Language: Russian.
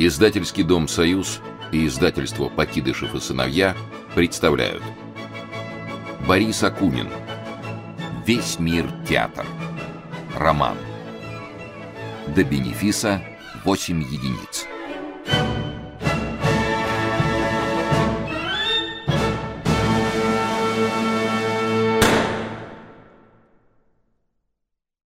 Издательский дом «Союз» и издательство «Покидышев и сыновья» представляют. Борис Акунин. «Весь мир театр» Роман. До бенефиса 8 единиц